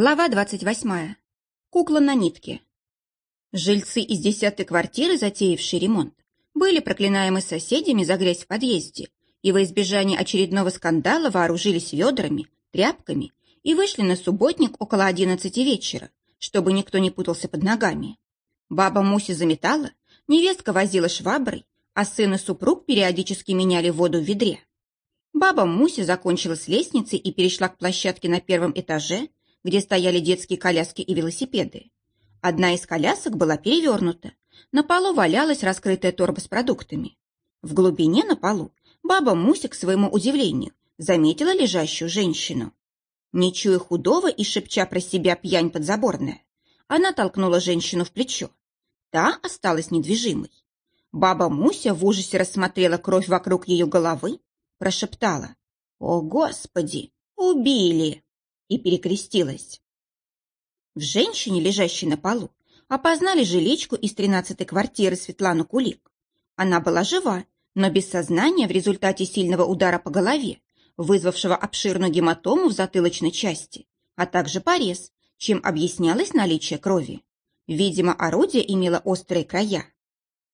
Глава 28. Кукла на нитке. Жильцы из десятой квартиры, затеявшие ремонт, были проклинаемы соседями за грязь в подъезде и во избежание очередного скандала вооружились ведрами, тряпками и вышли на субботник около одиннадцати вечера, чтобы никто не путался под ногами. Баба Муся заметала, невестка возила шваброй, а сын и супруг периодически меняли воду в ведре. Баба Муся закончила с лестницы и перешла к площадке на первом этаже, где стояли детские коляски и велосипеды. Одна из колясок была перевернута. На полу валялась раскрытая торба с продуктами. В глубине на полу баба Муся, к своему удивлению, заметила лежащую женщину. Не чуя худого и шепча про себя пьянь подзаборная, она толкнула женщину в плечо. Та осталась недвижимой. Баба Муся в ужасе рассмотрела кровь вокруг ее головы, прошептала «О, Господи, убили!» И перекрестилась. В женщине, лежащей на полу, опознали жиличку из тринадцатой квартиры Светлану Кулик. Она была жива, но без сознания в результате сильного удара по голове, вызвавшего обширную гематому в затылочной части, а также порез, чем объяснялось наличие крови. Видимо, орудие имело острые края.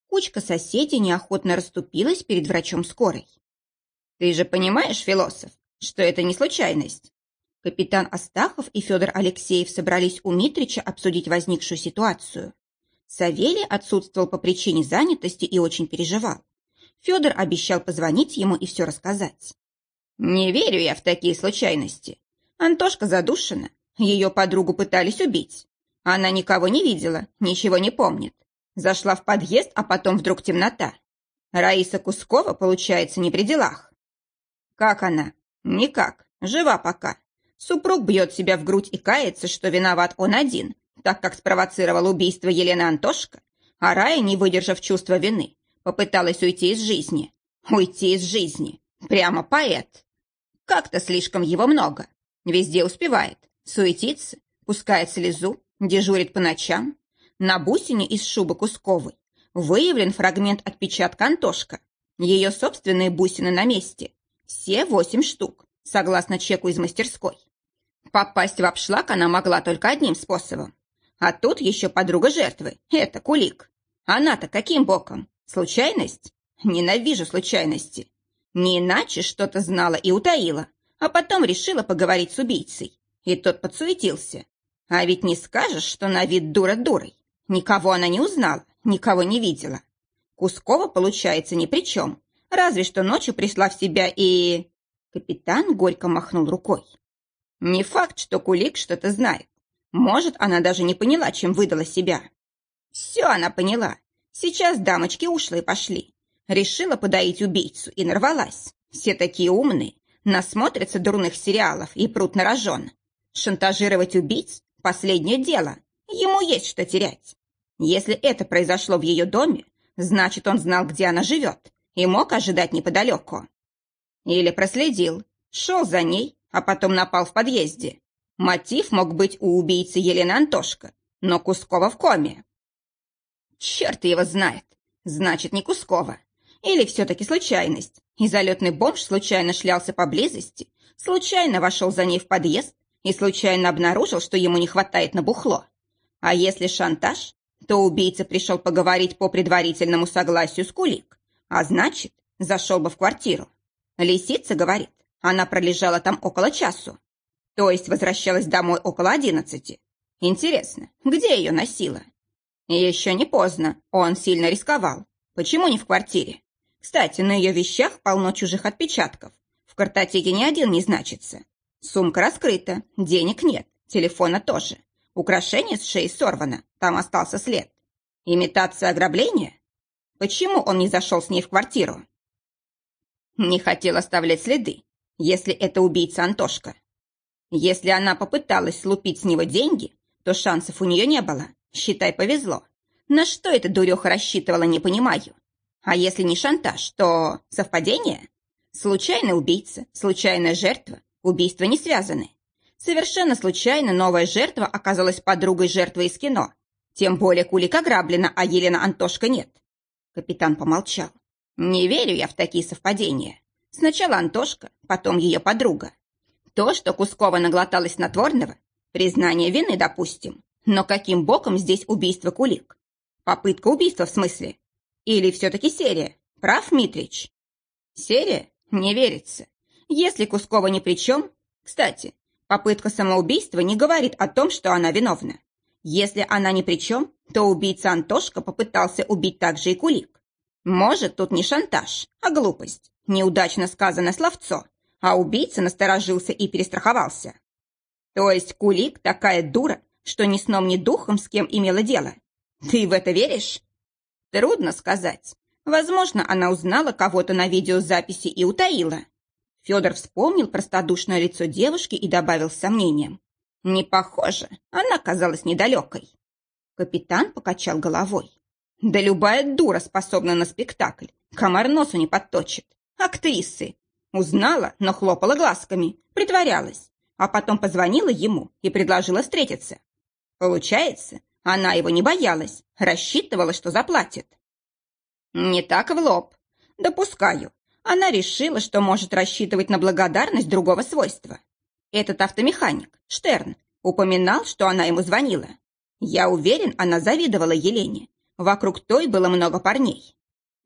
Кучка соседей неохотно расступилась перед врачом скорой. «Ты же понимаешь, философ, что это не случайность?» Капитан Астахов и Федор Алексеев собрались у Митрича обсудить возникшую ситуацию. Савелий отсутствовал по причине занятости и очень переживал. Федор обещал позвонить ему и все рассказать. «Не верю я в такие случайности. Антошка задушена. Ее подругу пытались убить. Она никого не видела, ничего не помнит. Зашла в подъезд, а потом вдруг темнота. Раиса Кускова, получается, не при делах. Как она? Никак. Жива пока. Супруг бьет себя в грудь и кается, что виноват он один, так как спровоцировал убийство Елены Антошка, а Рая, не выдержав чувства вины, попыталась уйти из жизни. Уйти из жизни. Прямо поэт. Как-то слишком его много. Везде успевает. Суетится, пускает слезу, дежурит по ночам. На бусине из шубы Кусковой выявлен фрагмент отпечатка Антошка. Ее собственные бусины на месте. Все восемь штук согласно чеку из мастерской. Попасть в обшлаг она могла только одним способом. А тут еще подруга жертвы. Это Кулик. Она-то каким боком? Случайность? Ненавижу случайности. Не иначе что-то знала и утаила, а потом решила поговорить с убийцей. И тот подсуетился. А ведь не скажешь, что на вид дура дурой. Никого она не узнала, никого не видела. Кускова, получается, ни при чем. Разве что ночью пришла в себя и... Капитан горько махнул рукой. Не факт, что Кулик что-то знает. Может, она даже не поняла, чем выдала себя. Все она поняла. Сейчас дамочки ушлые пошли. Решила подоить убийцу и нарвалась. Все такие умные, насмотрятся дурных сериалов и прут на рожон. Шантажировать убийц – последнее дело. Ему есть что терять. Если это произошло в ее доме, значит, он знал, где она живет, и мог ожидать неподалеку. Или проследил, шел за ней, а потом напал в подъезде. Мотив мог быть у убийцы Елены Антошка, но Кускова в коме. Черт его знает. Значит, не Кускова. Или все-таки случайность. И залетный бомж случайно шлялся поблизости, случайно вошел за ней в подъезд и случайно обнаружил, что ему не хватает на бухло. А если шантаж, то убийца пришел поговорить по предварительному согласию с Кулик, а значит, зашел бы в квартиру. Лисица говорит, она пролежала там около часу. То есть возвращалась домой около одиннадцати. Интересно, где ее носила? Еще не поздно, он сильно рисковал. Почему не в квартире? Кстати, на ее вещах полно чужих отпечатков. В картотеке ни один не значится. Сумка раскрыта, денег нет, телефона тоже. Украшение с шеи сорвано, там остался след. Имитация ограбления? Почему он не зашел с ней в квартиру? Не хотел оставлять следы, если это убийца Антошка. Если она попыталась слупить с него деньги, то шансов у нее не было. Считай, повезло. На что эта дуреха рассчитывала, не понимаю. А если не шантаж, то совпадение? Случайный убийца, случайная жертва, убийства не связаны. Совершенно случайно новая жертва оказалась подругой жертвы из кино. Тем более Кулик ограблена, а Елена Антошка нет. Капитан помолчал. Не верю я в такие совпадения. Сначала Антошка, потом ее подруга. То, что Кускова наглоталась снотворного, Признание вины, допустим. Но каким боком здесь убийство Кулик? Попытка убийства, в смысле? Или все-таки серия? Прав, Митрич? Серия? Не верится. Если Кускова ни при чем... Кстати, попытка самоубийства не говорит о том, что она виновна. Если она ни при чем, то убийца Антошка попытался убить также и Кулик. Может, тут не шантаж, а глупость. Неудачно сказано словцо, а убийца насторожился и перестраховался. То есть Кулик такая дура, что ни сном, ни духом с кем имела дело. Ты в это веришь? Трудно сказать. Возможно, она узнала кого-то на видеозаписи и утаила. Федор вспомнил простодушное лицо девушки и добавил с сомнением. Не похоже, она казалась недалекой. Капитан покачал головой. Да любая дура способна на спектакль. Комар носу не подточит. Актрисы. Узнала, но хлопала глазками, притворялась. А потом позвонила ему и предложила встретиться. Получается, она его не боялась, рассчитывала, что заплатит. Не так в лоб. Допускаю. Она решила, что может рассчитывать на благодарность другого свойства. Этот автомеханик, Штерн, упоминал, что она ему звонила. Я уверен, она завидовала Елене. Вокруг той было много парней.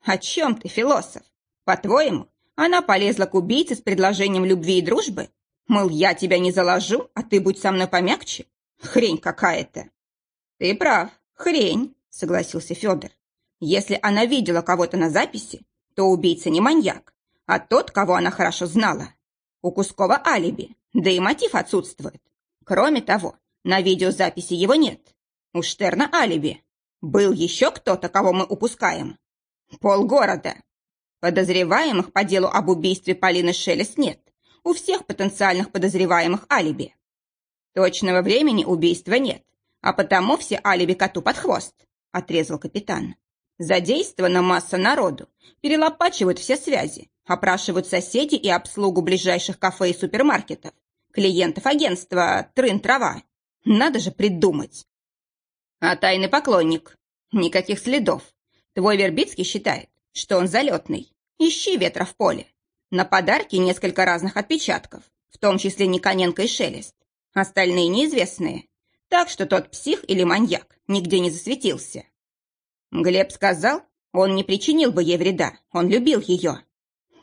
О чем ты, философ? По-твоему, она полезла к убийце с предложением любви и дружбы? Мол, я тебя не заложу, а ты будь со мной помягче? Хрень какая-то. Ты прав, хрень, согласился Федор. Если она видела кого-то на записи, то убийца не маньяк, а тот, кого она хорошо знала. У Кускова алиби, да и мотив отсутствует. Кроме того, на видеозаписи его нет. У Штерна алиби. Был еще кто-то, кого мы упускаем? Полгорода. Подозреваемых по делу об убийстве Полины Шелест нет. У всех потенциальных подозреваемых алиби. Точного времени убийства нет, а потому все алиби коту под хвост, отрезал капитан. Задействована масса народу, перелопачивают все связи, опрашивают соседей и обслугу ближайших кафе и супермаркетов, клиентов агентства «Трын-трава». Надо же придумать. А тайный поклонник? Никаких следов. Твой Вербицкий считает, что он залетный. Ищи ветра в поле. На подарке несколько разных отпечатков, в том числе Никоненко и Шелест. Остальные неизвестные. Так что тот псих или маньяк нигде не засветился. Глеб сказал, он не причинил бы ей вреда, он любил ее.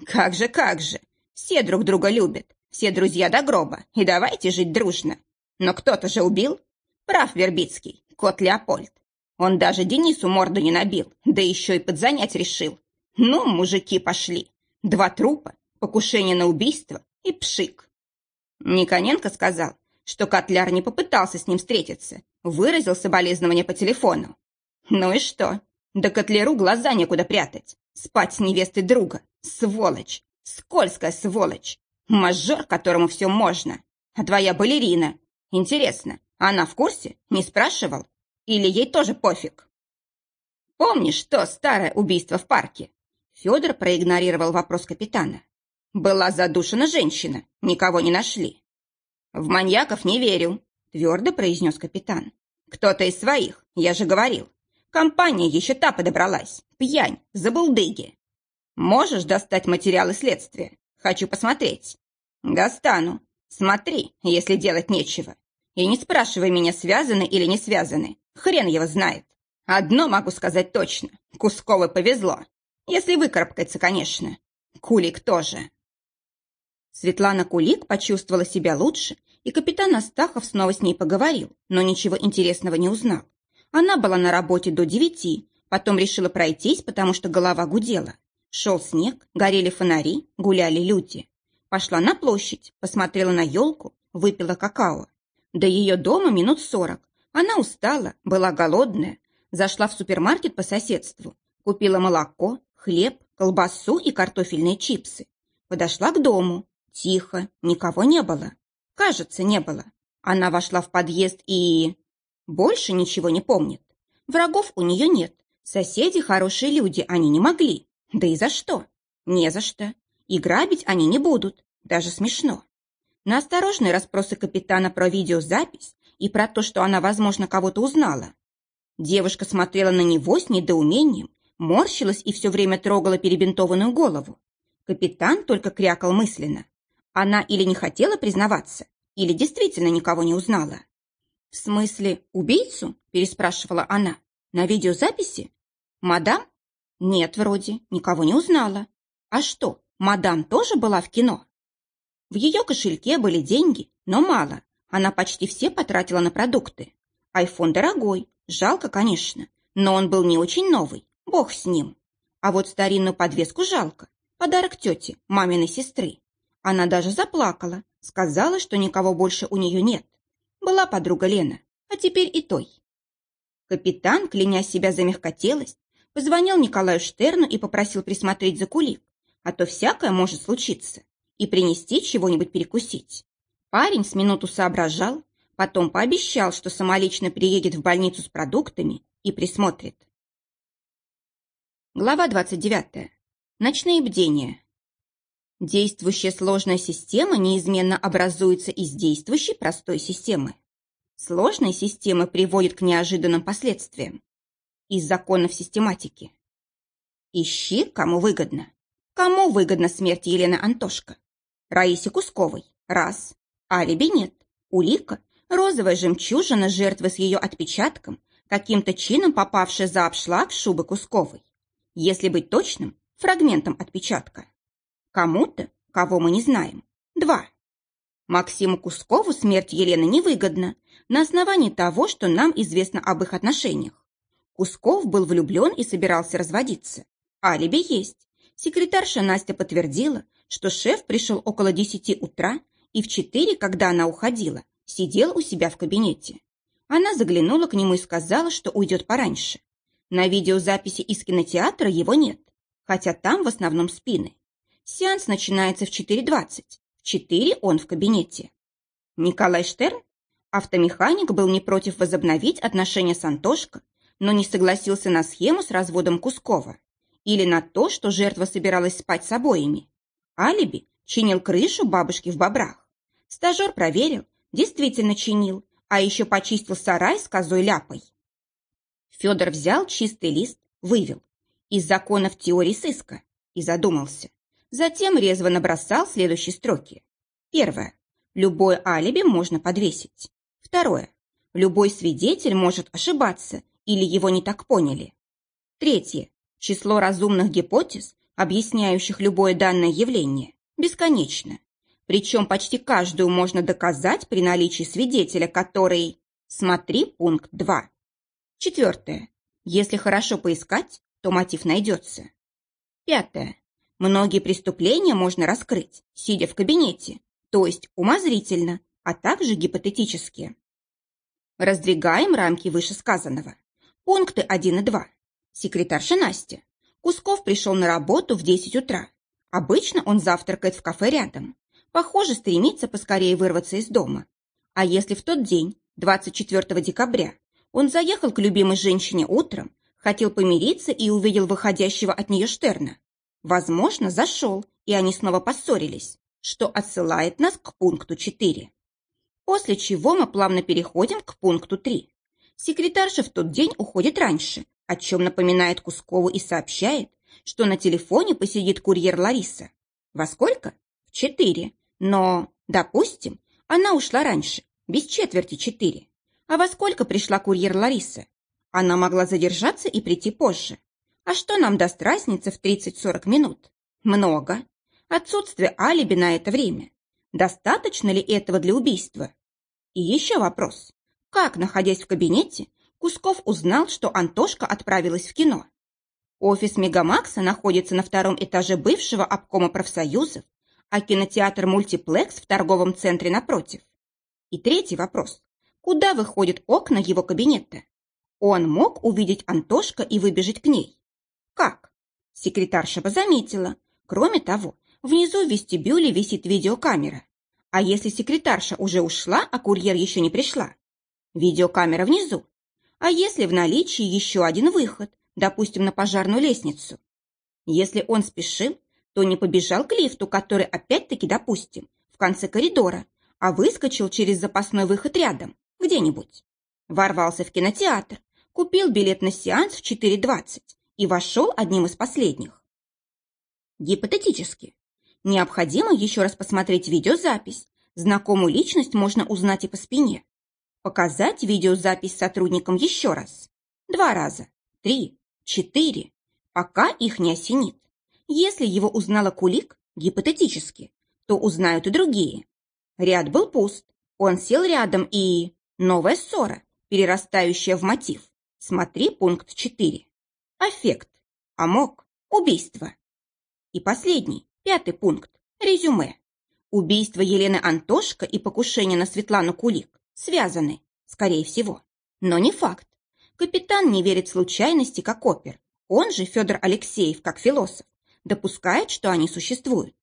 Как же, как же. Все друг друга любят, все друзья до гроба, и давайте жить дружно. Но кто-то же убил. Прав Вербицкий, кот Леопольд. Он даже Денису морду не набил, да еще и подзанять решил. Ну, мужики пошли. Два трупа, покушение на убийство и пшик. Никоненко сказал, что Котляр не попытался с ним встретиться, выразил соболезнование по телефону. Ну и что? Да Котляру глаза некуда прятать. Спать с невестой друга. Сволочь. Скользкая сволочь. Мажор, которому все можно. А твоя балерина. Интересно, она в курсе? Не спрашивал? Или ей тоже пофиг? Помнишь то старое убийство в парке? Федор проигнорировал вопрос капитана. Была задушена женщина, никого не нашли. В маньяков не верю, твердо произнес капитан. Кто-то из своих, я же говорил. Компания еще та подобралась. Пьянь, забулдыги. Можешь достать материалы следствия? Хочу посмотреть. Достану. Смотри, если делать нечего. И не спрашивай меня, связаны или не связаны. Хрен его знает. Одно могу сказать точно. Кусковой повезло. Если выкарабкается, конечно. Кулик тоже. Светлана Кулик почувствовала себя лучше, и капитан Астахов снова с ней поговорил, но ничего интересного не узнал. Она была на работе до девяти, потом решила пройтись, потому что голова гудела. Шел снег, горели фонари, гуляли люди. Пошла на площадь, посмотрела на елку, выпила какао. До ее дома минут сорок. Она устала, была голодная. Зашла в супермаркет по соседству. Купила молоко, хлеб, колбасу и картофельные чипсы. Подошла к дому. Тихо, никого не было. Кажется, не было. Она вошла в подъезд и... Больше ничего не помнит. Врагов у нее нет. Соседи хорошие люди, они не могли. Да и за что? Не за что. И грабить они не будут. Даже смешно. На осторожные расспросы капитана про видеозапись и про то, что она, возможно, кого-то узнала. Девушка смотрела на него с недоумением, морщилась и все время трогала перебинтованную голову. Капитан только крякал мысленно. Она или не хотела признаваться, или действительно никого не узнала. «В смысле, убийцу?» – переспрашивала она. «На видеозаписи?» «Мадам?» «Нет, вроде, никого не узнала». «А что, мадам тоже была в кино?» В ее кошельке были деньги, но мало. Она почти все потратила на продукты. Айфон дорогой, жалко, конечно, но он был не очень новый, бог с ним. А вот старинную подвеску жалко, подарок тете, маминой сестры. Она даже заплакала, сказала, что никого больше у нее нет. Была подруга Лена, а теперь и той. Капитан, кляня себя за мягкотелость, позвонил Николаю Штерну и попросил присмотреть за кулик, а то всякое может случиться, и принести чего-нибудь перекусить. Парень с минуту соображал, потом пообещал, что самолично приедет в больницу с продуктами и присмотрит. Глава 29. Ночные бдения. Действующая сложная система неизменно образуется из действующей простой системы. Сложные системы приводят к неожиданным последствиям. Из законов систематики. Ищи, кому выгодно. Кому выгодна смерть Елены Антошко? Раисе Кусковой. Раз. Алиби нет. Улика. Розовая жемчужина жертвы с ее отпечатком, каким-то чином попавшая за обшлаг шубы Кусковой. Если быть точным, фрагментом отпечатка. Кому-то, кого мы не знаем. Два. Максиму Кускову смерть Елены невыгодна на основании того, что нам известно об их отношениях. Кусков был влюблен и собирался разводиться. Алиби есть. Секретарша Настя подтвердила, что шеф пришел около десяти утра и в четыре, когда она уходила, сидел у себя в кабинете. Она заглянула к нему и сказала, что уйдет пораньше. На видеозаписи из кинотеатра его нет, хотя там в основном спины. Сеанс начинается в 4.20. В 4 он в кабинете. Николай Штерн, автомеханик, был не против возобновить отношения с Антошко, но не согласился на схему с разводом Кускова или на то, что жертва собиралась спать с обоими. Алиби чинил крышу бабушки в бобрах. Стажер проверил, действительно чинил, а еще почистил сарай с козой ляпой. Федор взял чистый лист, вывел. Из законов теории сыска. И задумался. Затем резво набросал следующие строки. Первое. Любое алиби можно подвесить. Второе. Любой свидетель может ошибаться или его не так поняли. Третье. Число разумных гипотез, объясняющих любое данное явление, бесконечно. Причем почти каждую можно доказать при наличии свидетеля, который... Смотри пункт 2. Четвертое. Если хорошо поискать, то мотив найдется. Пятое. Многие преступления можно раскрыть, сидя в кабинете, то есть умозрительно, а также гипотетически. Раздвигаем рамки вышесказанного. Пункты 1 и 2. Секретарша Настя. Кусков пришел на работу в 10 утра. Обычно он завтракает в кафе рядом. Похоже, стремится поскорее вырваться из дома. А если в тот день, 24 декабря, он заехал к любимой женщине утром, хотел помириться и увидел выходящего от нее Штерна, Возможно, зашел, и они снова поссорились, что отсылает нас к пункту 4. После чего мы плавно переходим к пункту 3. Секретарша в тот день уходит раньше, о чем напоминает Кускову и сообщает, что на телефоне посидит курьер Лариса. Во сколько? В четыре. Но, допустим, она ушла раньше, без четверти четыре. А во сколько пришла курьер Лариса? Она могла задержаться и прийти позже. А что нам даст разница в 30-40 минут? Много. Отсутствие алиби на это время. Достаточно ли этого для убийства? И еще вопрос. Как, находясь в кабинете, Кусков узнал, что Антошка отправилась в кино? Офис Мегамакса находится на втором этаже бывшего обкома профсоюзов, а кинотеатр «Мультиплекс» в торговом центре напротив. И третий вопрос. Куда выходят окна его кабинета? Он мог увидеть Антошка и выбежать к ней. Как? Секретарша бы заметила. Кроме того, внизу в вестибюле висит видеокамера. А если секретарша уже ушла, а курьер еще не пришла? Видеокамера внизу. А если в наличии еще один выход, допустим, на пожарную лестницу? Если он спешил, то не побежал к лифту, который опять-таки, допустим, в конце коридора, а выскочил через запасной выход рядом, где-нибудь. Ворвался в кинотеатр, купил билет на сеанс в 4.20 и вошел одним из последних. Гипотетически. Необходимо еще раз посмотреть видеозапись. Знакомую личность можно узнать и по спине. Показать видеозапись сотрудникам еще раз. Два раза, три, четыре, пока их не осенит. Если его узнала Кулик, гипотетически, то узнают и другие. Ряд был пуст, он сел рядом и... Новая ссора, перерастающая в мотив. Смотри пункт 4. Аффект, амок, убийство. И последний, пятый пункт, резюме. Убийство Елены Антошко и покушение на Светлану Кулик связаны, скорее всего. Но не факт. Капитан не верит случайности как опер. Он же, Федор Алексеев, как философ, допускает, что они существуют.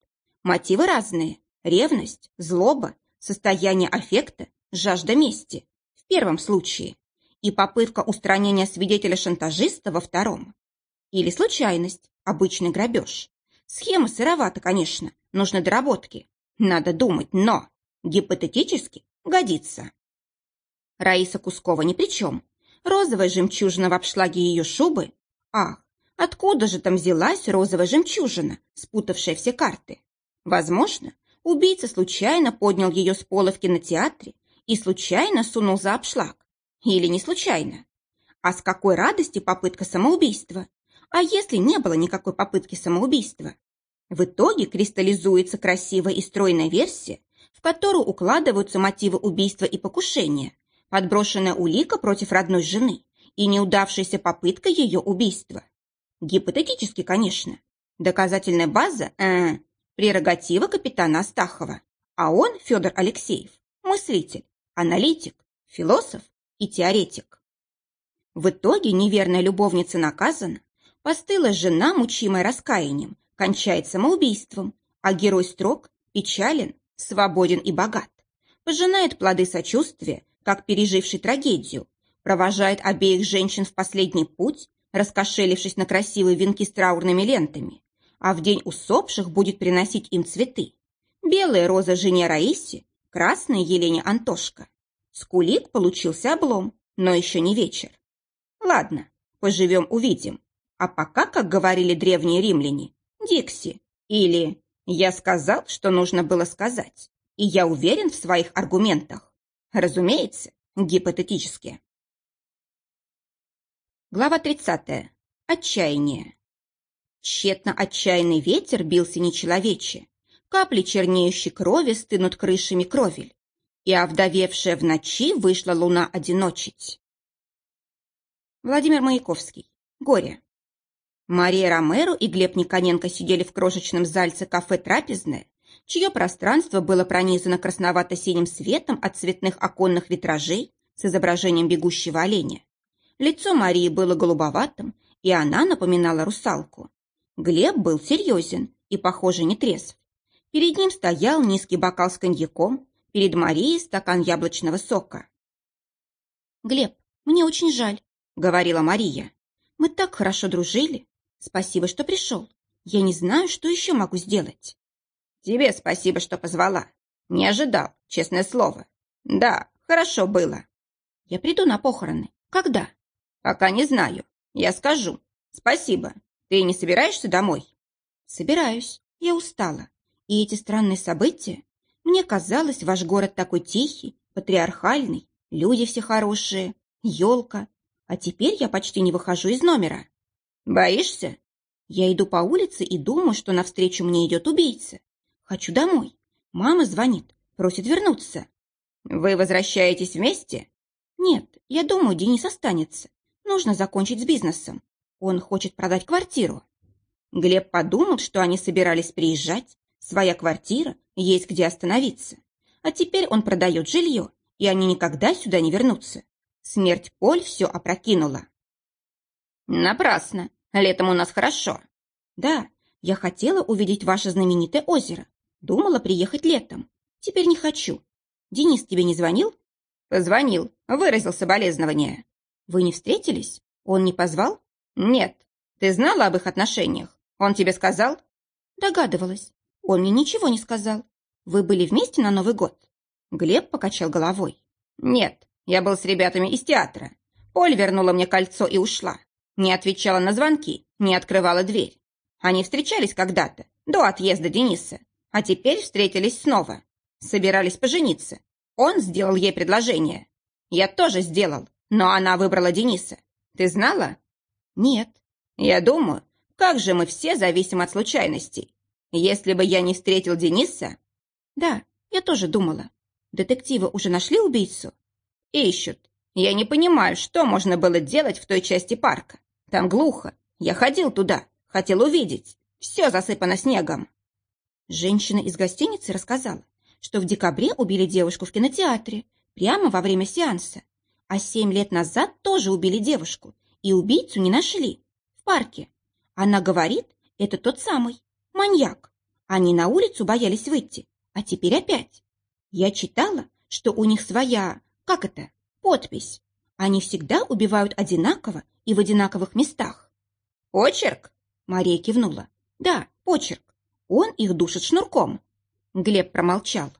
Мотивы разные. Ревность, злоба, состояние аффекта, жажда мести. В первом случае. И попытка устранения свидетеля-шантажиста во втором. Или случайность, обычный грабеж. Схема сыровата, конечно, нужны доработки. Надо думать, но гипотетически годится. Раиса Кускова ни при чем. Розовая жемчужина в обшлаге ее шубы. Ах, откуда же там взялась розовая жемчужина, спутавшая все карты? Возможно, убийца случайно поднял ее с пола в кинотеатре и случайно сунул за обшлаг. Или не случайно. А с какой радости попытка самоубийства? А если не было никакой попытки самоубийства? В итоге кристаллизуется красивая и стройная версия, в которую укладываются мотивы убийства и покушения, подброшенная улика против родной жены и неудавшаяся попытка ее убийства. Гипотетически, конечно. Доказательная база э, – прерогатива капитана Астахова, а он, Федор Алексеев, мыслитель, аналитик, философ и теоретик. В итоге неверная любовница наказана, постылая жена, мучимая раскаянием, кончает самоубийством, а герой строк печален, свободен и богат, пожинает плоды сочувствия как переживший трагедию, провожает обеих женщин в последний путь, раскошелившись на красивые венки с траурными лентами, а в день усопших будет приносить им цветы. Белая роза жене Раисе, красная Елене Антошка. Скулик получился облом, но еще не вечер. Ладно, поживем-увидим. А пока, как говорили древние римляне, Дикси или «Я сказал, что нужно было сказать, и я уверен в своих аргументах». Разумеется, гипотетически. Глава 30. Отчаяние. Тщетно отчаянный ветер бился нечеловече. Капли чернеющей крови стынут крышами кровель. И овдовевшая в ночи вышла луна одиночить. Владимир Маяковский. Горе. Мария Ромеро и Глеб Никоненко сидели в крошечном зальце кафе «Трапезное», чье пространство было пронизано красновато-синим светом от цветных оконных витражей с изображением бегущего оленя. Лицо Марии было голубоватым, и она напоминала русалку. Глеб был серьезен и, похоже, не трезв. Перед ним стоял низкий бокал с коньяком, перед Марией стакан яблочного сока. «Глеб, мне очень жаль», — говорила Мария. «Мы так хорошо дружили. Спасибо, что пришел. Я не знаю, что еще могу сделать». Тебе спасибо, что позвала. Не ожидал, честное слово. Да, хорошо было. Я приду на похороны. Когда? Пока не знаю. Я скажу. Спасибо. Ты не собираешься домой? Собираюсь. Я устала. И эти странные события... Мне казалось, ваш город такой тихий, патриархальный, люди все хорошие, елка. А теперь я почти не выхожу из номера. Боишься? Я иду по улице и думаю, что навстречу мне идет убийца. Хочу домой. Мама звонит, просит вернуться. Вы возвращаетесь вместе? Нет, я думаю, Денис останется. Нужно закончить с бизнесом. Он хочет продать квартиру. Глеб подумал, что они собирались приезжать. Своя квартира, есть где остановиться. А теперь он продает жилье, и они никогда сюда не вернутся. Смерть Поль все опрокинула. Напрасно. Летом у нас хорошо. Да, я хотела увидеть ваше знаменитое озеро. Думала приехать летом. Теперь не хочу. Денис тебе не звонил? Позвонил. Выразил соболезнования. Вы не встретились? Он не позвал? Нет. Ты знала об их отношениях? Он тебе сказал? Догадывалась. Он мне ничего не сказал. Вы были вместе на Новый год? Глеб покачал головой. Нет, я был с ребятами из театра. Поль вернула мне кольцо и ушла. Не отвечала на звонки, не открывала дверь. Они встречались когда-то, до отъезда Дениса. А теперь встретились снова. Собирались пожениться. Он сделал ей предложение. Я тоже сделал, но она выбрала Дениса. Ты знала? Нет. Я думаю, как же мы все зависим от случайностей. Если бы я не встретил Дениса... Да, я тоже думала. Детективы уже нашли убийцу? Ищут. Я не понимаю, что можно было делать в той части парка. Там глухо. Я ходил туда, хотел увидеть. Все засыпано снегом. Женщина из гостиницы рассказала, что в декабре убили девушку в кинотеатре, прямо во время сеанса. А семь лет назад тоже убили девушку, и убийцу не нашли. В парке. Она говорит, это тот самый, маньяк. Они на улицу боялись выйти, а теперь опять. Я читала, что у них своя, как это, подпись. Они всегда убивают одинаково и в одинаковых местах. «Почерк?» — Мария кивнула. «Да, почерк. Он их душит шнурком». Глеб промолчал.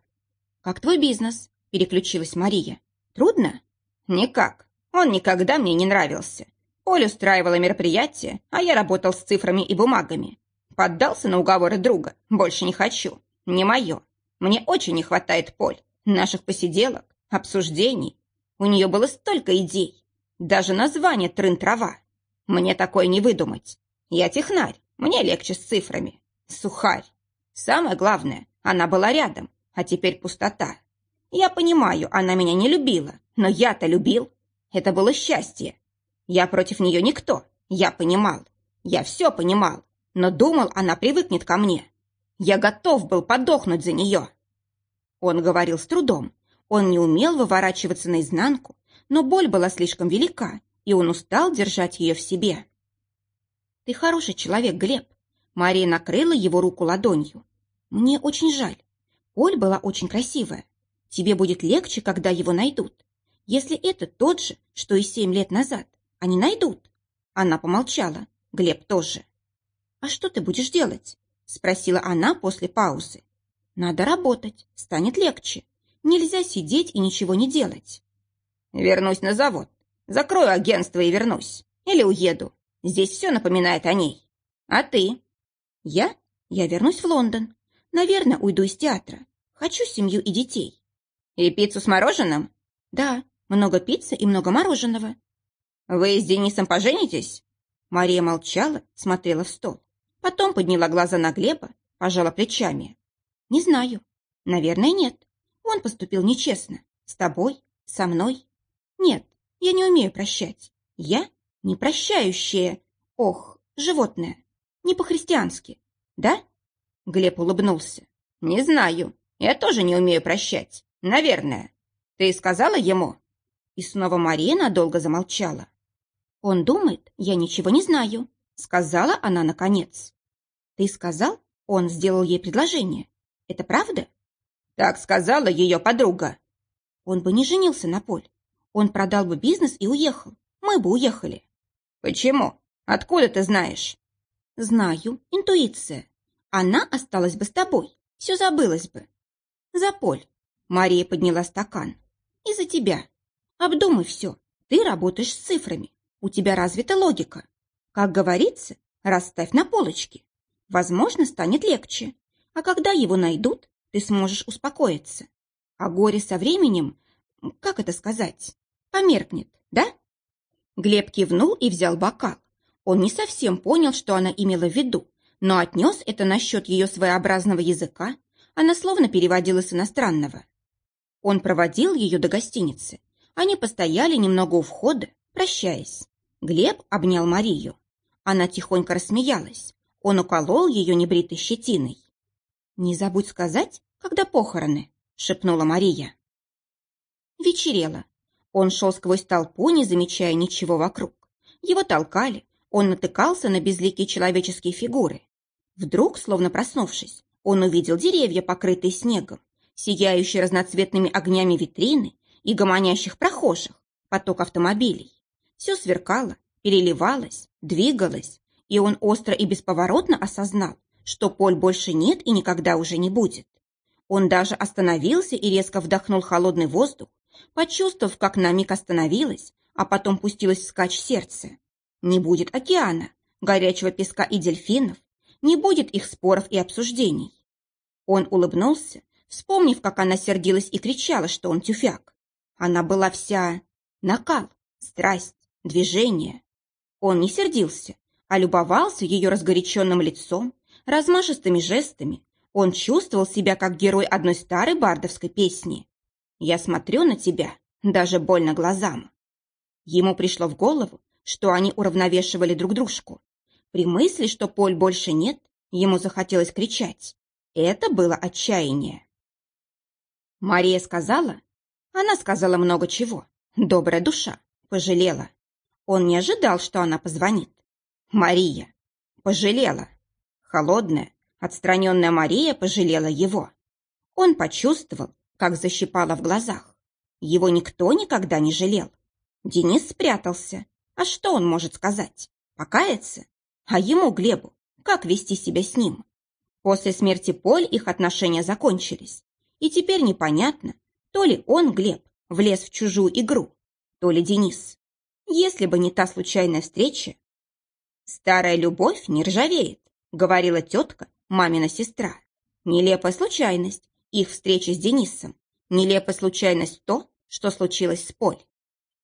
«Как твой бизнес?» — переключилась Мария. «Трудно?» «Никак. Он никогда мне не нравился. Оля устраивала мероприятие, а я работал с цифрами и бумагами. Поддался на уговоры друга. Больше не хочу. Не мое. Мне очень не хватает Поль. Наших посиделок, обсуждений. У нее было столько идей. Даже название «Трын-трава». Мне такое не выдумать. Я технарь, мне легче с цифрами. Сухарь. Самое главное, она была рядом, а теперь пустота. Я понимаю, она меня не любила, но я-то любил. Это было счастье. Я против нее никто, я понимал. Я все понимал, но думал, она привыкнет ко мне. Я готов был подохнуть за нее. Он говорил с трудом. Он не умел выворачиваться наизнанку, но боль была слишком велика, и он устал держать ее в себе. «Ты хороший человек, Глеб». Мария накрыла его руку ладонью. «Мне очень жаль. Поль была очень красивая. Тебе будет легче, когда его найдут. Если это тот же, что и семь лет назад, они найдут». Она помолчала. Глеб тоже. «А что ты будешь делать?» Спросила она после паузы. «Надо работать, станет легче. Нельзя сидеть и ничего не делать». «Вернусь на завод. Закрою агентство и вернусь. Или уеду. Здесь все напоминает о ней. А ты? Я? Я вернусь в Лондон. Наверное, уйду из театра. Хочу семью и детей. И пиццу с мороженым? Да, много пиццы и много мороженого. Вы с Денисом поженитесь? Мария молчала, смотрела в стол. Потом подняла глаза на Глеба, пожала плечами. Не знаю. Наверное, нет. Он поступил нечестно. С тобой, со мной. Нет, я не умею прощать. Я непрощающее, ох, животное. Не по-христиански, да? Глеб улыбнулся. Не знаю. Я тоже не умею прощать. Наверное. Ты сказала ему? И снова Мария надолго замолчала. Он думает, я ничего не знаю, сказала она наконец. Ты сказал, он сделал ей предложение. Это правда? Так сказала ее подруга. Он бы не женился на Поль. Он продал бы бизнес и уехал. Мы бы уехали. Почему? Откуда ты знаешь? Знаю. Интуиция. Она осталась бы с тобой. Все забылось бы. За Поль. Мария подняла стакан. И за тебя. Обдумай все. Ты работаешь с цифрами. У тебя развита логика. Как говорится, расставь на полочке. Возможно, станет легче. А когда его найдут, ты сможешь успокоиться. А горе со временем, как это сказать, померкнет, да?» Глеб кивнул и взял бокал. Он не совсем понял, что она имела в виду, но отнес это насчет ее своеобразного языка. Она словно переводила с иностранного. Он проводил ее до гостиницы. Они постояли немного у входа, прощаясь. Глеб обнял Марию. Она тихонько рассмеялась. Он уколол ее небритой щетиной. «Не забудь сказать, когда похороны», — шепнула Мария. Вечерело. Он шел сквозь толпу, не замечая ничего вокруг. Его толкали, он натыкался на безликие человеческие фигуры. Вдруг, словно проснувшись, он увидел деревья, покрытые снегом, сияющие разноцветными огнями витрины и гомонящих прохожих, поток автомобилей. Все сверкало, переливалось, двигалось, и он остро и бесповоротно осознал, что Поль больше нет и никогда уже не будет. Он даже остановился и резко вдохнул холодный воздух, почувствовав, как на миг остановилась, а потом пустилась вскачь сердце. Не будет океана, горячего песка и дельфинов, не будет их споров и обсуждений. Он улыбнулся, вспомнив, как она сердилась и кричала, что он тюфяк. Она была вся накал, страсть, движение. Он не сердился, а любовался ее разгоряченным лицом, размашистыми жестами. Он чувствовал себя как герой одной старой бардовской песни. «Я смотрю на тебя, даже больно глазам». Ему пришло в голову, что они уравновешивали друг дружку. При мысли, что Поль больше нет, ему захотелось кричать. Это было отчаяние. Мария сказала? Она сказала много чего. Добрая душа. Пожалела. Он не ожидал, что она позвонит. Мария. Пожалела. Холодная, отстраненная Мария пожалела его. Он почувствовал, как защипало в глазах. Его никто никогда не жалел. Денис спрятался. А что он может сказать? Покаяться? А ему, Глебу, как вести себя с ним? После смерти Поль их отношения закончились. И теперь непонятно, то ли он, Глеб, влез в чужую игру, то ли Денис. Если бы не та случайная встреча... «Старая любовь не ржавеет», — говорила тетка, мамина сестра. Нелепая случайность, их встреча с Денисом. Нелепая случайность то, что случилось с Поль.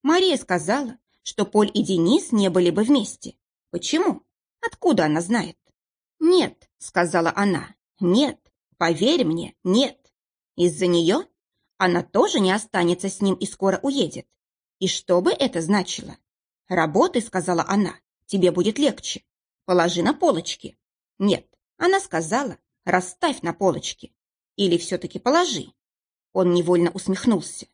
Мария сказала, что Поль и Денис не были бы вместе. Почему? Откуда она знает? «Нет», — сказала она, — «нет, поверь мне, нет». Из-за нее она тоже не останется с ним и скоро уедет. И что бы это значило? «Работай», — сказала она, — «тебе будет легче. Положи на полочки». Нет, она сказала, расставь на полочки. Или все-таки положи. Он невольно усмехнулся.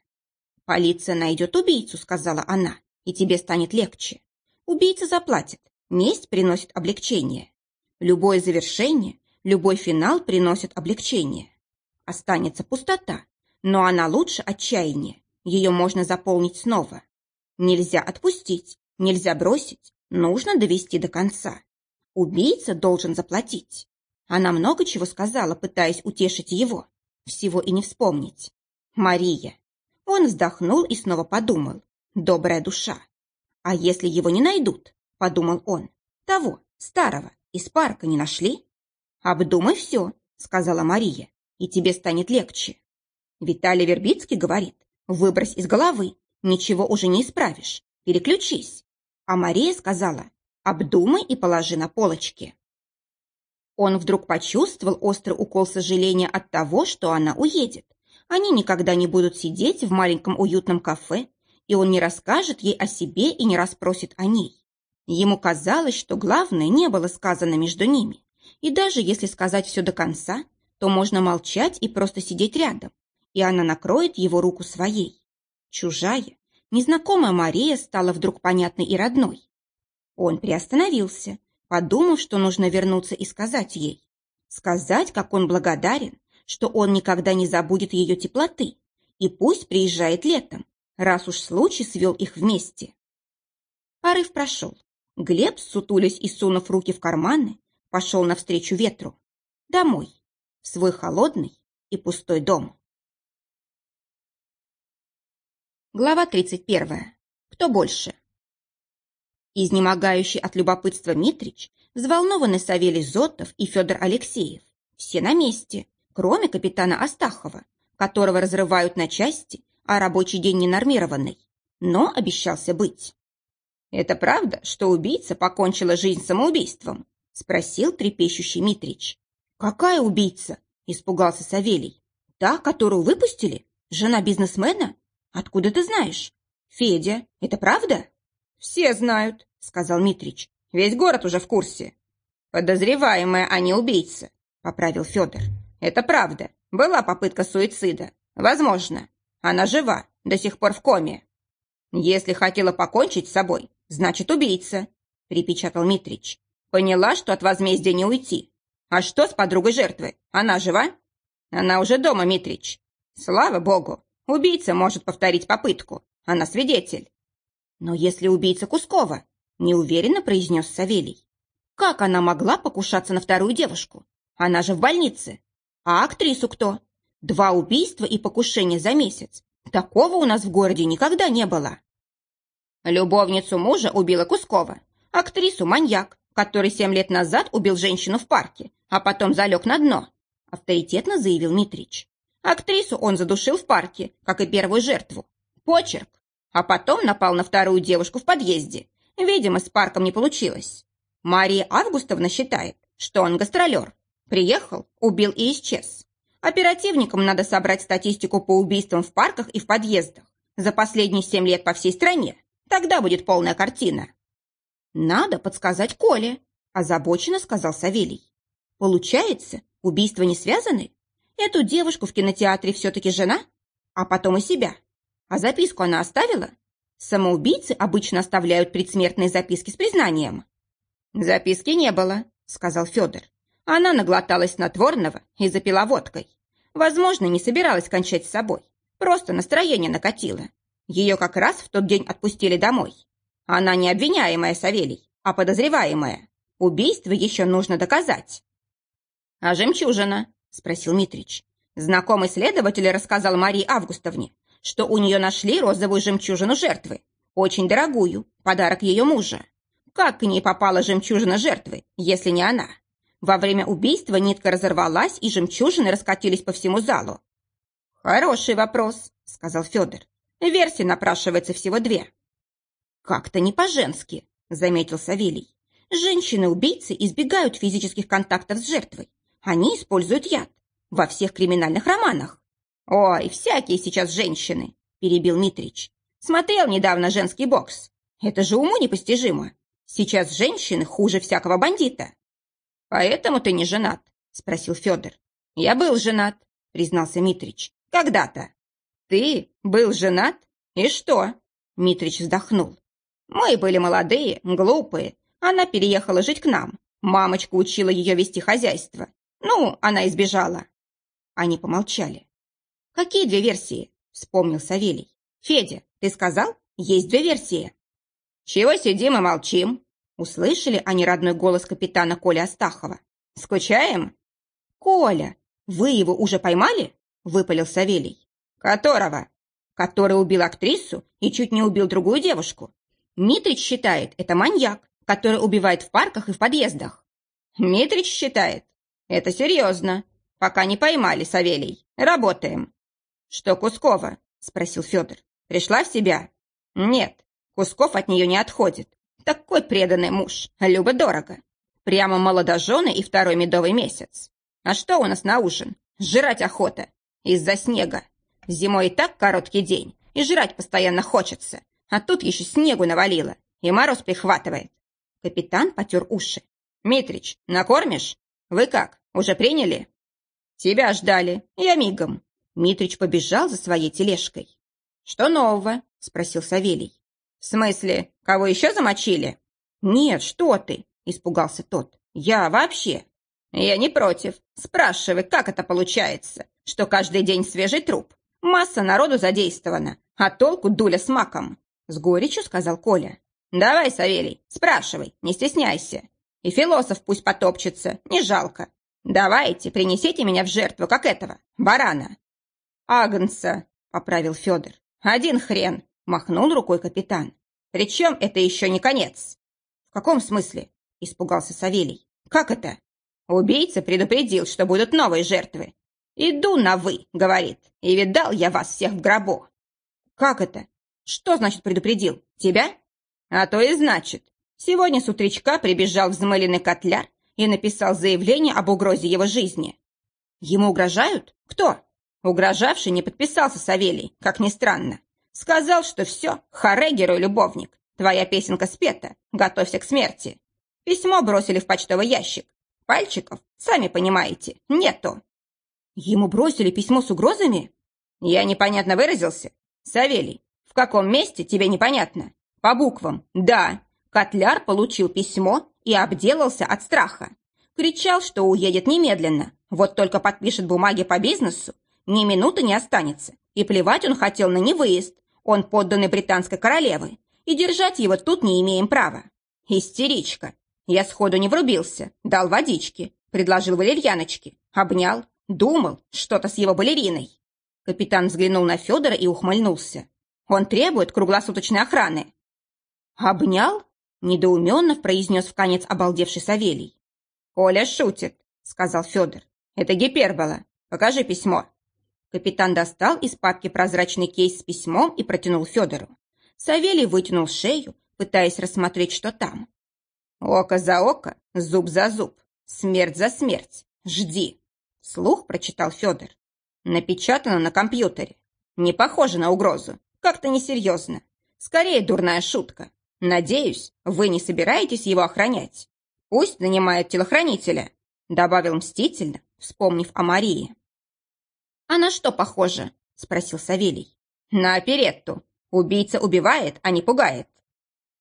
«Полиция найдет убийцу», — сказала она, — «и тебе станет легче. Убийца заплатит, месть приносит облегчение. Любое завершение, любой финал приносит облегчение. Останется пустота, но она лучше отчаяния. Ее можно заполнить снова. Нельзя отпустить, нельзя бросить, нужно довести до конца. Убийца должен заплатить. Она много чего сказала, пытаясь утешить его. Всего и не вспомнить. Мария. Он вздохнул и снова подумал. Добрая душа. А если его не найдут, подумал он, того, старого, из парка не нашли? Обдумай все, сказала Мария и тебе станет легче. Виталий Вербицкий говорит, выбрось из головы, ничего уже не исправишь, переключись. А Мария сказала, обдумай и положи на полочке. Он вдруг почувствовал острый укол сожаления от того, что она уедет. Они никогда не будут сидеть в маленьком уютном кафе, и он не расскажет ей о себе и не расспросит о ней. Ему казалось, что главное не было сказано между ними. И даже если сказать все до конца, то можно молчать и просто сидеть рядом, и она накроет его руку своей. Чужая, незнакомая Мария стала вдруг понятной и родной. Он приостановился, подумав, что нужно вернуться и сказать ей. Сказать, как он благодарен, что он никогда не забудет ее теплоты, и пусть приезжает летом, раз уж случай свел их вместе. Порыв прошел. Глеб, сутулясь и сунув руки в карманы, пошел навстречу ветру. Домой в свой холодный и пустой дом. Глава 31. Кто больше? Изнемогающий от любопытства Митрич, взволнованный Савелий Зотов и Федор Алексеев. Все на месте, кроме капитана Астахова, которого разрывают на части, а рабочий день ненормированный, но обещался быть. «Это правда, что убийца покончила жизнь самоубийством?» – спросил трепещущий Митрич. «Какая убийца?» – испугался Савелий. «Та, которую выпустили? Жена бизнесмена? Откуда ты знаешь? Федя, это правда?» «Все знают», – сказал Митрич. «Весь город уже в курсе». «Подозреваемая, а не убийца», – поправил Федор. «Это правда. Была попытка суицида. Возможно. Она жива, до сих пор в коме». «Если хотела покончить с собой, значит, убийца», – припечатал Митрич. «Поняла, что от возмездия не уйти, а что с подругой жертвы? Она жива? Она уже дома, Митрич. Слава богу, убийца может повторить попытку. Она свидетель. Но если убийца Кускова, неуверенно произнес Савелий. Как она могла покушаться на вторую девушку? Она же в больнице. А актрису кто? Два убийства и покушения за месяц. Такого у нас в городе никогда не было. Любовницу мужа убила Кускова, актрису маньяк, который семь лет назад убил женщину в парке, а потом залег на дно», — авторитетно заявил Митрич. «Актрису он задушил в парке, как и первую жертву. Почерк. А потом напал на вторую девушку в подъезде. Видимо, с парком не получилось. Мария Августовна считает, что он гастролер. Приехал, убил и исчез. Оперативникам надо собрать статистику по убийствам в парках и в подъездах за последние семь лет по всей стране. Тогда будет полная картина. Надо подсказать Коле, озабоченно сказал Савелий. Получается, убийства не связаны? Эту девушку в кинотеатре все-таки жена? А потом и себя. А записку она оставила? Самоубийцы обычно оставляют предсмертные записки с признанием. Записки не было, сказал Федор. Она наглоталась снотворного и запила водкой. Возможно, не собиралась кончать с собой. Просто настроение накатило. Ее как раз в тот день отпустили домой. Она не обвиняемая, Савелий, а подозреваемая. Убийство еще нужно доказать. «А жемчужина?» – спросил Митрич. Знакомый следователь рассказал Марии Августовне, что у нее нашли розовую жемчужину жертвы, очень дорогую, подарок ее мужа. Как к ней попала жемчужина жертвы, если не она? Во время убийства нитка разорвалась, и жемчужины раскатились по всему залу. «Хороший вопрос», — сказал Федор. «Версий напрашивается всего две». «Как-то не по-женски», — заметил Савелий. «Женщины-убийцы избегают физических контактов с жертвой. Они используют яд. Во всех криминальных романах». «Ой, всякие сейчас женщины», — перебил Митрич. «Смотрел недавно женский бокс. Это же уму непостижимо. Сейчас женщины хуже всякого бандита». «Поэтому ты не женат?» — спросил Федор. «Я был женат», — признался Митрич. Когда-то. Ты был женат? И что? Митрич вздохнул. Мы были молодые, глупые. Она переехала жить к нам. Мамочка учила ее вести хозяйство. Ну, она избежала. Они помолчали. Какие две версии? Вспомнил Савелий. Федя, ты сказал? Есть две версии. Чего сидим и молчим? Услышали они родной голос капитана Коля Астахова. Скучаем? Коля, вы его уже поймали? выпалил Савелий. «Которого?» «Который убил актрису и чуть не убил другую девушку. Митрич считает, это маньяк, который убивает в парках и в подъездах». «Митрич считает? Это серьезно. Пока не поймали, Савелий. Работаем». «Что Кускова?» – спросил Федор. «Пришла в себя?» «Нет, Кусков от нее не отходит. Такой преданный муж, любо-дорого. Прямо молодожены и второй медовый месяц. А что у нас на ужин? Жрать охота. Из-за снега. Зимой и так короткий день, и жрать постоянно хочется. А тут еще снегу навалило, и мороз прихватывает. Капитан потер уши. «Митрич, накормишь? Вы как, уже приняли?» «Тебя ждали, я мигом». Митрич побежал за своей тележкой. «Что нового?» – спросил Савелий. «В смысле, кого еще замочили?» «Нет, что ты!» – испугался тот. «Я вообще!» «Я не против. Спрашивай, как это получается, что каждый день свежий труп. Масса народу задействована, а толку дуля с маком», — с горечью сказал Коля. «Давай, Савелий, спрашивай, не стесняйся. И философ пусть потопчется, не жалко. Давайте, принесите меня в жертву, как этого, барана». «Агнца», — поправил Федор. «Один хрен», — махнул рукой капитан. «Причем это еще не конец». «В каком смысле?» — испугался Савелий. «Как это?» Убийца предупредил, что будут новые жертвы. «Иду на «вы», — говорит, — «и видал я вас всех в гробу». «Как это? Что значит предупредил? Тебя?» «А то и значит. Сегодня с утречка прибежал взмыленный котляр и написал заявление об угрозе его жизни». «Ему угрожают? Кто?» Угрожавший не подписался Савелий, как ни странно. Сказал, что все, харе, герой-любовник. Твоя песенка спета, готовься к смерти. Письмо бросили в почтовый ящик. Пальчиков, сами понимаете, нету. Ему бросили письмо с угрозами? Я непонятно выразился. Савелий, в каком месте тебе непонятно? По буквам. Да, Котляр получил письмо и обделался от страха. Кричал, что уедет немедленно, вот только подпишет бумаги по бизнесу, ни минуты не останется. И плевать он хотел на невыезд. Он подданный британской королевы, и держать его тут не имеем права. Истеричка. Я сходу не врубился, дал водички, предложил валерьяночки, обнял, думал, что-то с его балериной. Капитан взглянул на Федора и ухмыльнулся. Он требует круглосуточной охраны. «Обнял?» – недоуменно произнес в конец обалдевший Савелий. «Оля шутит», – сказал Федор. «Это гипербола. Покажи письмо». Капитан достал из папки прозрачный кейс с письмом и протянул Федору. Савелий вытянул шею, пытаясь рассмотреть, что там. «Око за око, зуб за зуб, смерть за смерть. Жди!» Слух прочитал Федор. Напечатано на компьютере. Не похоже на угрозу. Как-то несерьезно. Скорее дурная шутка. Надеюсь, вы не собираетесь его охранять. Пусть нанимает телохранителя, добавил мстительно, вспомнив о Марии. «А на что похоже?» – спросил Савелий. «На оперетту. Убийца убивает, а не пугает».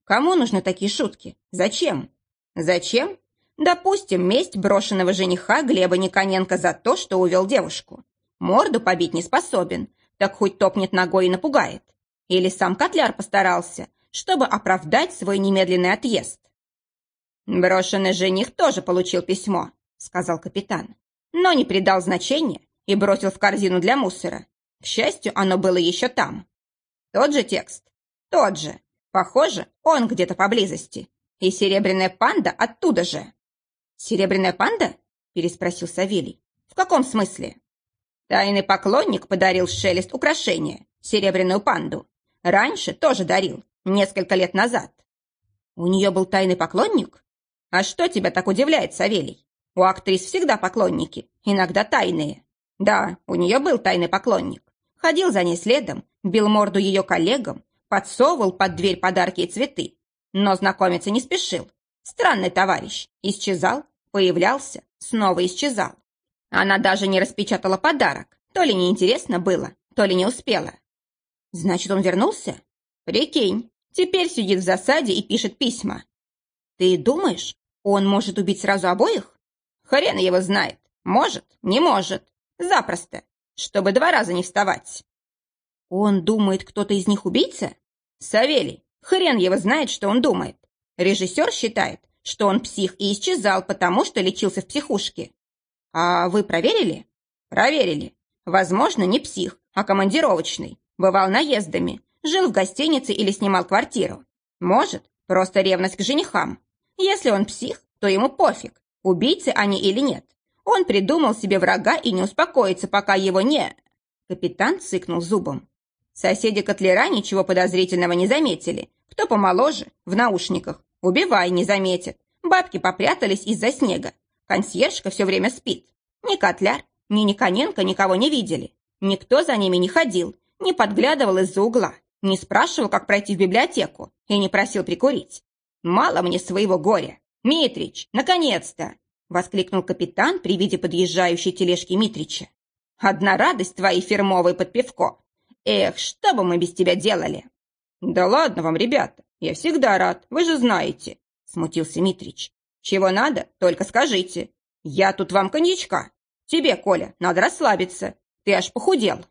«Кому нужны такие шутки? Зачем?» «Зачем? Допустим, месть брошенного жениха Глеба Никоненко за то, что увел девушку. Морду побить не способен, так хоть топнет ногой и напугает. Или сам Котляр постарался, чтобы оправдать свой немедленный отъезд. «Брошенный жених тоже получил письмо», — сказал капитан, но не придал значения и бросил в корзину для мусора. К счастью, оно было еще там. Тот же текст? Тот же. Похоже, он где-то поблизости. И серебряная панда оттуда же. «Серебряная панда?» – переспросил Савелий. «В каком смысле?» Тайный поклонник подарил Шелест украшение, серебряную панду. Раньше тоже дарил, несколько лет назад. У нее был тайный поклонник? А что тебя так удивляет, Савелий? У актрис всегда поклонники, иногда тайные. Да, у нее был тайный поклонник. Ходил за ней следом, бил морду ее коллегам, подсовывал под дверь подарки и цветы. Но знакомиться не спешил. Странный товарищ. Исчезал, появлялся, снова исчезал. Она даже не распечатала подарок. То ли неинтересно было, то ли не успела. Значит, он вернулся? Прикинь, теперь сидит в засаде и пишет письма. Ты думаешь, он может убить сразу обоих? Хрен его знает. Может, не может. Запросто. Чтобы два раза не вставать. Он думает, кто-то из них убийца? Савелий, хрен его знает, что он думает. Режиссер считает, что он псих и исчезал, потому что лечился в психушке. А вы проверили? Проверили. Возможно, не псих, а командировочный. Бывал наездами, жил в гостинице или снимал квартиру. Может, просто ревность к женихам. Если он псих, то ему пофиг, убийцы они или нет. Он придумал себе врага и не успокоится, пока его не... Капитан цыкнул зубом. Соседи Котлера ничего подозрительного не заметили. Кто помоложе, в наушниках. Убивай, не заметит. Бабки попрятались из-за снега. Консьержка все время спит. Ни Котляр, ни Никоненко никого не видели. Никто за ними не ходил, не подглядывал из-за угла, не спрашивал, как пройти в библиотеку, и не просил прикурить. Мало мне своего горя. Митрич, наконец-то! Воскликнул капитан при виде подъезжающей тележки Митрича. Одна радость твоей фирмовой под пивко. Эх, что бы мы без тебя делали? Да ладно вам, ребята, я всегда рад, вы же знаете, смутился Митрич. Чего надо, только скажите. Я тут вам коньячка. Тебе, Коля, надо расслабиться. Ты аж похудел.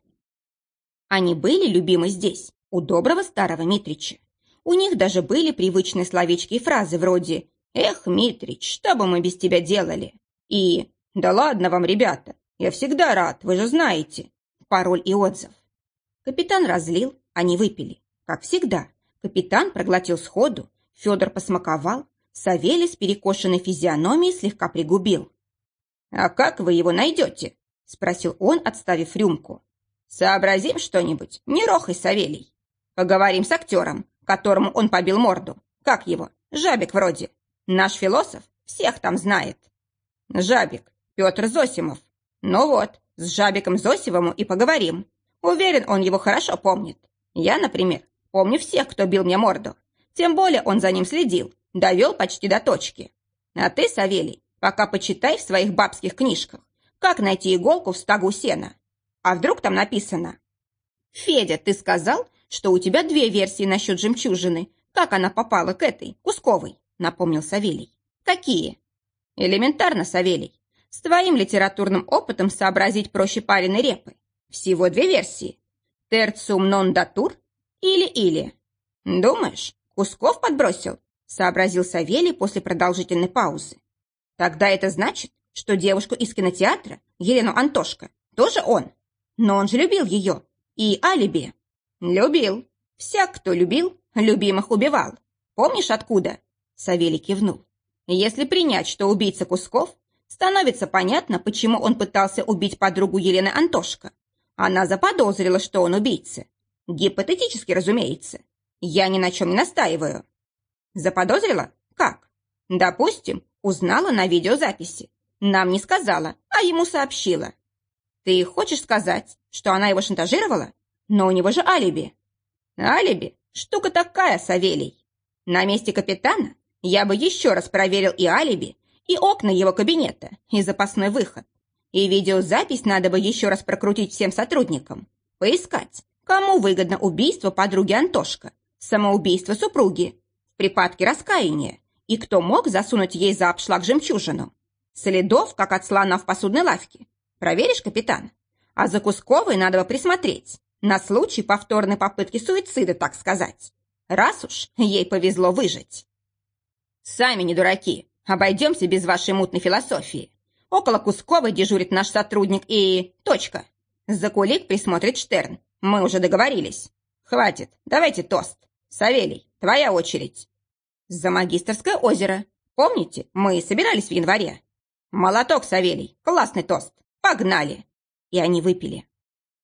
Они были любимы здесь, у доброго старого Митрича. У них даже были привычные словечки и фразы вроде «Эх, Митрич, что бы мы без тебя делали?» и «Да ладно вам, ребята, я всегда рад, вы же знаете». Пароль и отзыв. Капитан разлил, они выпили. Как всегда, капитан проглотил сходу, Федор посмаковал, Савелий с перекошенной физиономией слегка пригубил. «А как вы его найдете?» – спросил он, отставив рюмку. Сообразим что-нибудь, не рохай, Савелий. Поговорим с актером, которому он побил морду. Как его? Жабик вроде. Наш философ всех там знает. Жабик, Петр Зосимов. Ну вот, с Жабиком Зосимовым и поговорим. Уверен, он его хорошо помнит. Я, например, помню всех, кто бил мне морду. Тем более он за ним следил, довел почти до точки. А ты, Савелий, пока почитай в своих бабских книжках, как найти иголку в стогу сена. А вдруг там написано? «Федя, ты сказал, что у тебя две версии насчет жемчужины. Как она попала к этой, Кусковой?» Напомнил Савелий. «Какие?» «Элементарно, Савелий. С твоим литературным опытом сообразить проще пареной репы. Всего две версии. Терциум нон датур или-или. Думаешь, Кусков подбросил?» Сообразил Савелий после продолжительной паузы. «Тогда это значит, что девушку из кинотеатра, Елену Антошка, тоже он?» Но он же любил ее. И алиби. Любил. Всяк, кто любил, любимых убивал. Помнишь, откуда? Савелий кивнул. Если принять, что убийца Кусков, становится понятно, почему он пытался убить подругу Елены Антошка. Она заподозрила, что он убийца. Гипотетически, разумеется. Я ни на чем не настаиваю. Заподозрила? Как? Допустим, узнала на видеозаписи. Нам не сказала, а ему сообщила. Ты хочешь сказать, что она его шантажировала? Но у него же алиби. Алиби? Штука такая, Савелий. На месте капитана я бы еще раз проверил и алиби, и окна его кабинета, и запасной выход. И видеозапись надо бы еще раз прокрутить всем сотрудникам. Поискать, кому выгодно убийство подруги Антошка, самоубийство супруги, в припадке раскаяния, и кто мог засунуть ей за обшлаг жемчужину. Следов, как от слона в посудной лавке. Проверишь, капитан? А за Кусковой надо бы присмотреть. На случай повторной попытки суицида, так сказать. Раз уж ей повезло выжить. Сами не дураки. Обойдемся без вашей мутной философии. Около Кусковой дежурит наш сотрудник и... Точка. За кулик присмотрит Штерн. Мы уже договорились. Хватит. Давайте тост. Савелий, твоя очередь. За магистрское озеро. Помните, мы собирались в январе? Молоток, Савелий. Классный тост. Погнали. И они выпили.